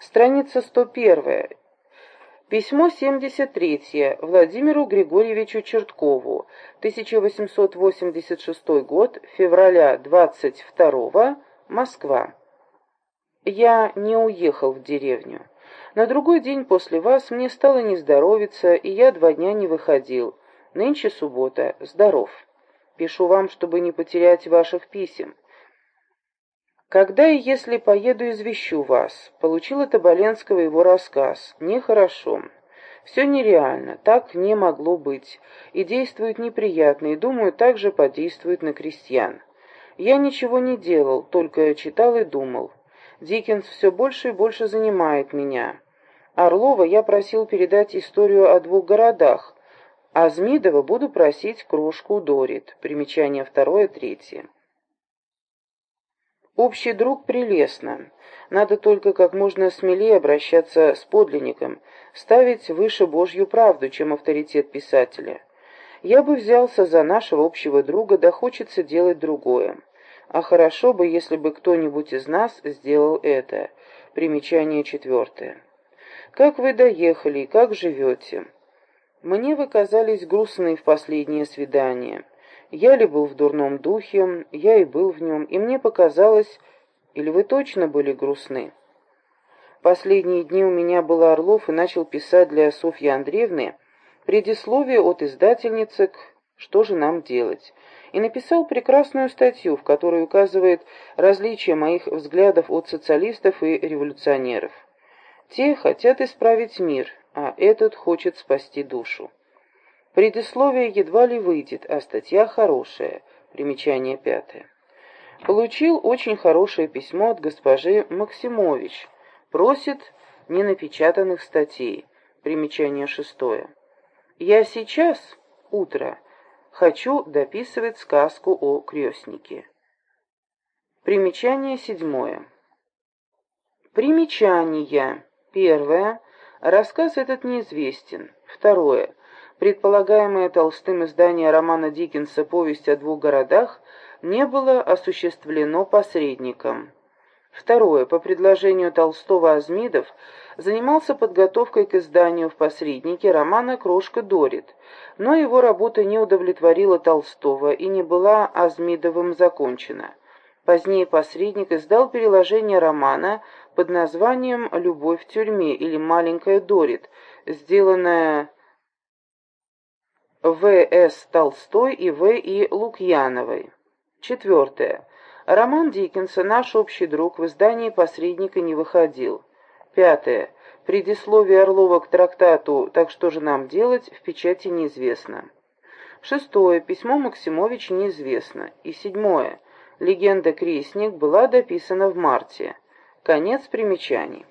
Страница 101. Письмо 73 Владимиру Григорьевичу Черткову, 1886 год, февраля 22 Москва. Я не уехал в деревню. На другой день после вас мне стало не здоровиться, и я два дня не выходил. Нынче суббота. Здоров. Пишу вам, чтобы не потерять ваших писем. Когда и если поеду, извещу вас. Получил от Оболенского его рассказ. Нехорошо. Все нереально, так не могло быть. И действует неприятно, и, думаю, также подействует на крестьян. Я ничего не делал, только читал и думал. Диккенс все больше и больше занимает меня. Орлова я просил передать историю о двух городах, а Змидова буду просить крошку Дорит. Примечание второе, третье. Общий друг прелестно. Надо только как можно смелее обращаться с подлинником, ставить выше Божью правду, чем авторитет писателя. Я бы взялся за нашего общего друга, да хочется делать другое. А хорошо бы, если бы кто-нибудь из нас сделал это. Примечание четвертое. Как вы доехали как живете? Мне вы казались грустной в последнее свидание. Я ли был в дурном духе, я и был в нем, и мне показалось, или вы точно были грустны? Последние дни у меня был Орлов и начал писать для Софьи Андреевны предисловие от издательницы к «Что же нам делать?» и написал прекрасную статью, в которой указывает различия моих взглядов от социалистов и революционеров. Те хотят исправить мир, а этот хочет спасти душу. Предисловие едва ли выйдет, а статья хорошая. Примечание пятое. Получил очень хорошее письмо от госпожи Максимович. Просит ненапечатанных статей. Примечание шестое. Я сейчас, утро, хочу дописывать сказку о крестнике. Примечание седьмое. Примечания. Первое. Рассказ этот неизвестен. Второе. Предполагаемое Толстым издание романа Диккенса «Повесть о двух городах» не было осуществлено посредником. Второе. По предложению Толстого Азмидов занимался подготовкой к изданию в посреднике романа «Крошка Дорит», но его работа не удовлетворила Толстого и не была Азмидовым закончена. Позднее посредник издал переложение романа под названием «Любовь в тюрьме» или «Маленькая Дорит», сделанное В.С. Толстой и В.И. Лукьяновой. Четвертое. Роман Диккенса «Наш общий друг» в издании «Посредника» не выходил. Пятое. Предисловие Орлова к трактату «Так что же нам делать» в печати неизвестно. Шестое. Письмо Максимович неизвестно. И седьмое. Легенда «Крестник» была дописана в марте. Конец примечаний.